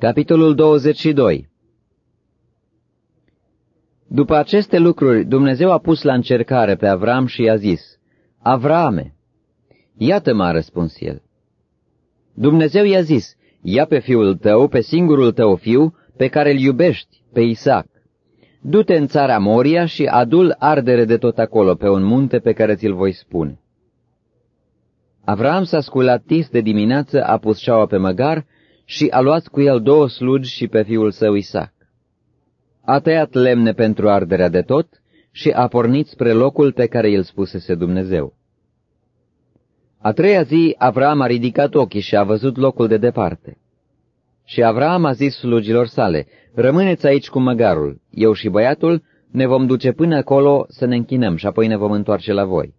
Capitolul 22 După aceste lucruri, Dumnezeu a pus la încercare pe Avram și i-a zis, Avrame, iată m-a răspuns el. Dumnezeu i-a zis, ia pe fiul tău, pe singurul tău fiu, pe care îl iubești, pe Isaac. Du-te în țara Moria și adul ardere de tot acolo, pe un munte pe care ți-l voi spune. Avram s-a sculat tis de dimineață, a pus șaua pe măgar și a luat cu el două slugi și pe fiul său Isaac. A tăiat lemne pentru arderea de tot și a pornit spre locul pe care îl spusese Dumnezeu. A treia zi, Avram a ridicat ochii și a văzut locul de departe. Și Avram a zis slugilor sale, rămâneți aici cu măgarul, eu și băiatul ne vom duce până acolo să ne închinăm și apoi ne vom întoarce la voi.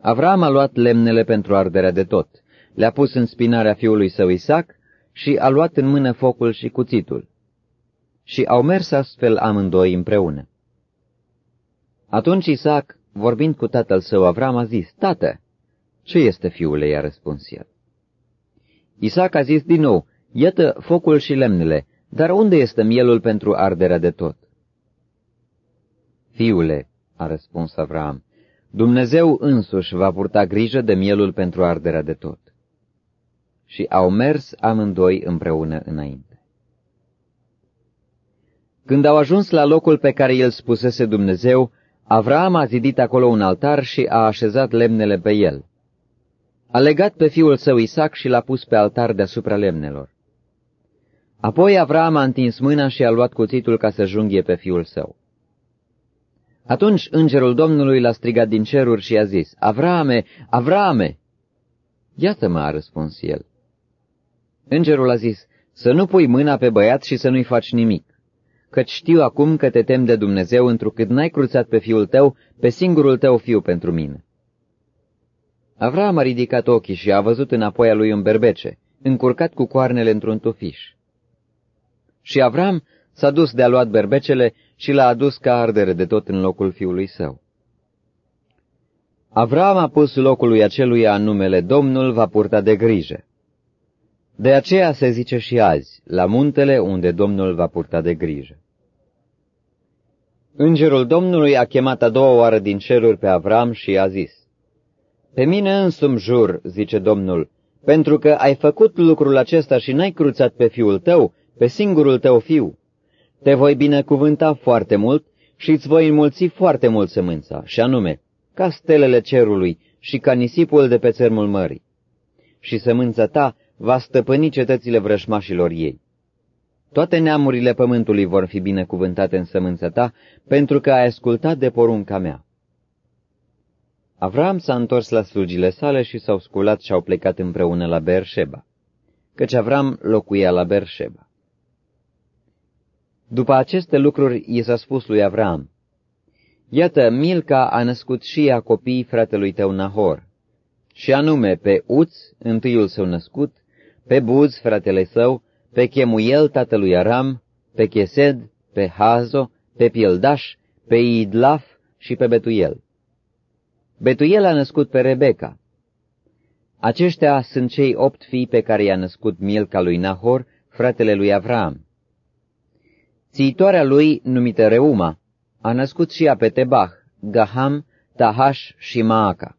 Avram a luat lemnele pentru arderea de tot, le-a pus în spinarea fiului său Isaac și a luat în mână focul și cuțitul. Și au mers astfel amândoi împreună. Atunci Isaac, vorbind cu tatăl său Avram, a zis, Tată, ce este fiule? i-a răspuns el. Isaac a zis din nou, Iată focul și lemnele, dar unde este mielul pentru arderea de tot? Fiule, a răspuns Avram, Dumnezeu însuși va purta grijă de mielul pentru arderea de tot. Și au mers amândoi împreună înainte. Când au ajuns la locul pe care el spusese Dumnezeu, Avram a zidit acolo un altar și a așezat lemnele pe el. A legat pe fiul său Isaac și l-a pus pe altar deasupra lemnelor. Apoi Avram a întins mâna și a luat cuțitul ca să junghie pe fiul său. Atunci îngerul Domnului l-a strigat din ceruri și a zis, Avrame, Avrame! Iată-mă, a răspuns el. Îngerul a zis, să nu pui mâna pe băiat și să nu-i faci nimic, căci știu acum că te tem de Dumnezeu, întrucât n-ai cruțat pe fiul tău, pe singurul tău fiu pentru mine. Avram a ridicat ochii și a văzut înapoi a lui un berbece, încurcat cu coarnele într-un tufiș. Și Avram s-a dus de-a luat berbecele și l-a adus ca ardere de tot în locul fiului său. Avram a pus locului aceluia în numele Domnul va purta de grijă. De aceea se zice și azi, la muntele unde Domnul va purta de grijă. Îngerul Domnului a chemat a doua oară din ceruri pe Avram și a zis, Pe mine însumi jur, zice Domnul, pentru că ai făcut lucrul acesta și n-ai cruțat pe fiul tău, pe singurul tău fiu, te voi binecuvânta foarte mult și îți voi înmulți foarte mult sămânța, și anume, ca stelele cerului și ca nisipul de pe țărmul mării. Și sămânța ta va stăpâni cetățile vrășmașilor ei. Toate neamurile pământului vor fi binecuvântate în sămânța ta, pentru că ai ascultat de porunca mea. Avram s-a întors la slugile sale și s-au sculat și au plecat împreună la Berșeba, căci Avram locuia la Berșeba. După aceste lucruri, i s-a spus lui Avram, Iată, Milca a născut și ea copiii fratelui tău Nahor, și anume pe Uț, întâiul său născut, pe Buz, fratele său, pe Chemuel, tatălui Aram, pe Chesed, pe Hazo, pe Pieldaș, pe Idlaf și pe Betuel. Betuel a născut pe Rebecca. Aceștia sunt cei opt fii pe care i-a născut Milca lui Nahor, fratele lui Avram. Țiitoarea lui, numită Reuma, a născut și ea pe Tebah, Gaham, Tahash și Maaca.